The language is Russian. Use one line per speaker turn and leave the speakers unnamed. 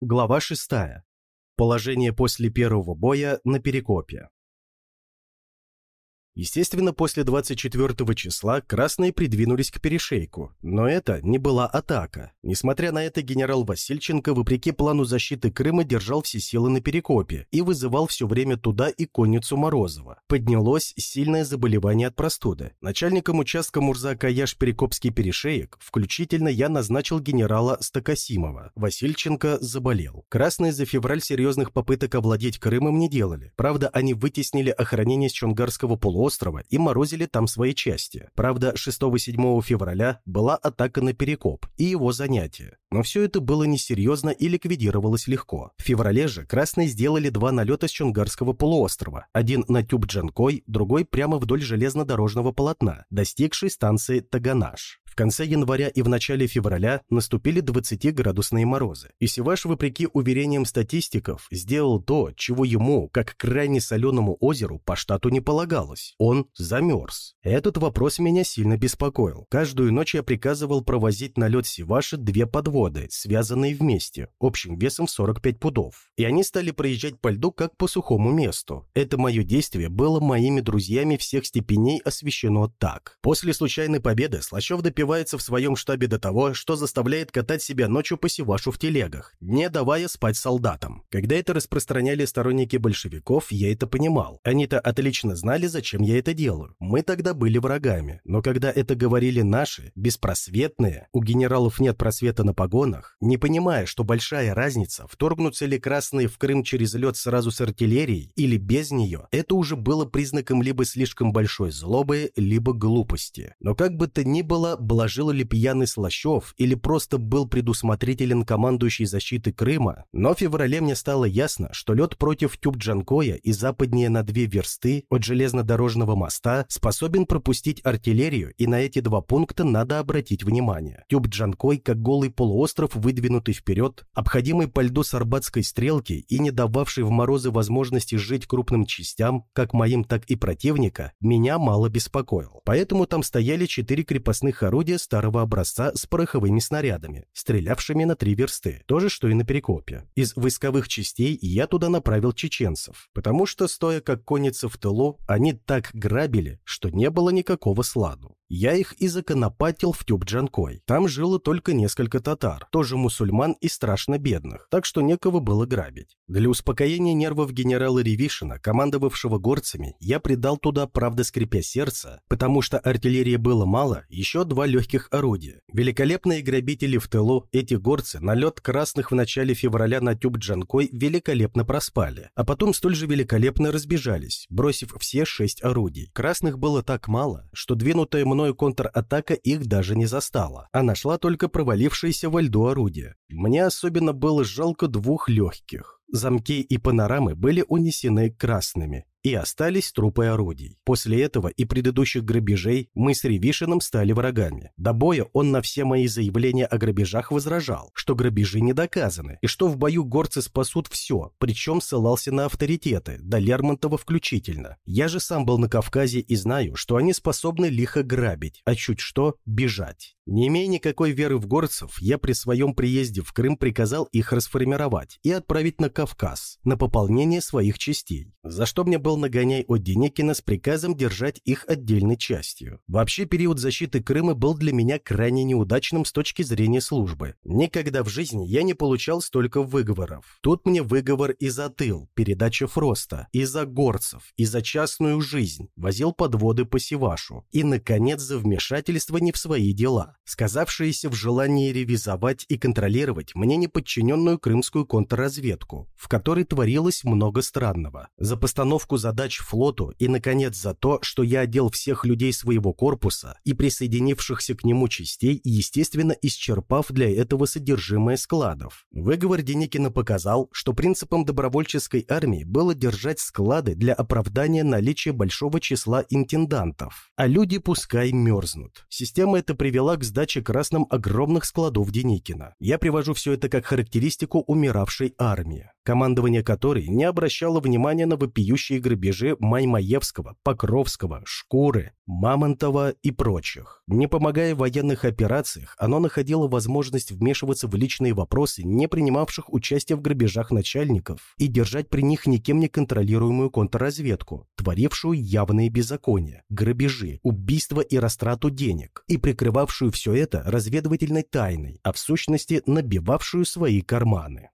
Глава 6. Положение после первого боя на Перекопе. Естественно, после 24 числа красные придвинулись к перешейку, но это не была атака. Несмотря на это, генерал Васильченко, вопреки плану защиты Крыма, держал все силы на Перекопе и вызывал все время туда и конницу Морозова. Поднялось сильное заболевание от простуды. Начальником участка Мурза Каяш Перекопский перешеек, включительно я назначил генерала Стакасимова. Васильченко заболел. Красные за февраль серьезных попыток овладеть Крымом не делали. Правда, они вытеснили охранение с Чонгарского полуострова острова и морозили там свои части. Правда, 6-7 февраля была атака на Перекоп и его занятие. Но все это было несерьезно и ликвидировалось легко. В феврале же красные сделали два налета с Чунгарского полуострова. Один на Тюб-Джанкой, другой прямо вдоль железнодорожного полотна, достигшей станции Таганаш конце января и в начале февраля наступили 20-градусные морозы. И Севаш, вопреки уверениям статистиков, сделал то, чего ему, как крайне соленому озеру, по штату не полагалось. Он замерз. Этот вопрос меня сильно беспокоил. Каждую ночь я приказывал провозить на лед Севаши две подводы, связанные вместе, общим весом в 45 пудов. И они стали проезжать по льду как по сухому месту. Это мое действие было моими друзьями всех степеней освещено так. После случайной победы Слащев допивал добивается в своем штабе до того, что заставляет катать себя ночью по Севашу в телегах, не давая спать солдатам. Когда это распространяли сторонники большевиков, я это понимал. Они-то отлично знали, зачем я это делаю. Мы тогда были врагами. Но когда это говорили наши, беспросветные, у генералов нет просвета на погонах, не понимая, что большая разница, вторгнутся ли красные в Крым через лед сразу с артиллерией или без нее, это уже было признаком либо слишком большой злобы, либо глупости. Но как бы то ни было, блажил ли пьяный Слащев или просто был предусмотрителен командующий защиты Крыма, но в феврале мне стало ясно, что лед против Тюб-Джанкоя и западнее на две версты от железнодорожного моста способен пропустить артиллерию, и на эти два пункта надо обратить внимание. Тюб-Джанкой, как голый полуостров, выдвинутый вперед, обходимый по льду с Арбатской стрелки и не дававший в морозы возможности жить крупным частям, как моим, так и противника, меня мало беспокоил. Поэтому там стояли четыре крепостных орудия, орудия старого образца с пороховыми снарядами, стрелявшими на три версты, то же, что и на Перекопе. Из войсковых частей я туда направил чеченцев, потому что, стоя как конница в тылу, они так грабили, что не было никакого сладу. Я их и законопатил в Тюб-Джанкой. Там жило только несколько татар, тоже мусульман и страшно бедных, так что некого было грабить. Для успокоения нервов генерала Ревишина, командовавшего горцами, я придал туда, правда скрипя сердце, потому что артиллерии было мало, еще два легких орудия. Великолепные грабители в тылу, эти горцы, налет красных в начале февраля на Тюб-Джанкой великолепно проспали, а потом столь же великолепно разбежались, бросив все шесть орудий. Красных было так мало, что двинутая мною контратака их даже не застала, а нашла только провалившееся во льду орудие. Мне особенно было жалко двух легких. Замки и панорамы были унесены красными, и остались трупы орудий. После этого и предыдущих грабежей мы с Ревишиным стали врагами. До боя он на все мои заявления о грабежах возражал, что грабежи не доказаны, и что в бою горцы спасут все, причем ссылался на авторитеты, до Лермонтова включительно. Я же сам был на Кавказе и знаю, что они способны лихо грабить, а чуть что – бежать. Не имея никакой веры в горцев, я при своем приезде в Крым приказал их расформировать и отправить на Кавказ, на пополнение своих частей, за что мне был нагоняй от Деникина с приказом держать их отдельной частью. Вообще период защиты Крыма был для меня крайне неудачным с точки зрения службы. Никогда в жизни я не получал столько выговоров. Тут мне выговор и за тыл, передача Фроста, и за горцев, и за частную жизнь, возил подводы по Севашу, и, наконец, за вмешательство не в свои дела сказавшиеся в желании ревизовать и контролировать мне неподчиненную крымскую контрразведку, в которой творилось много странного, за постановку задач флоту и, наконец, за то, что я одел всех людей своего корпуса и присоединившихся к нему частей, естественно, исчерпав для этого содержимое складов. Выговор Деникина показал, что принципом добровольческой армии было держать склады для оправдания наличия большого числа интендантов, а люди пускай мерзнут. Система эта привела к сдаче красным огромных складов Деникина. Я привожу все это как характеристику умиравшей армии. Командование которой не обращало внимания на вопиющие грабежи Маймаевского, Покровского, Шкуры, Мамонтова и прочих. Не помогая в военных операциях, оно находило возможность вмешиваться в личные вопросы не принимавших участие в грабежах начальников и держать при них никем не контролируемую контрразведку, творившую явные беззакония, грабежи, убийства и растрату денег, и прикрывавшую все это разведывательной тайной, а в сущности набивавшую свои карманы.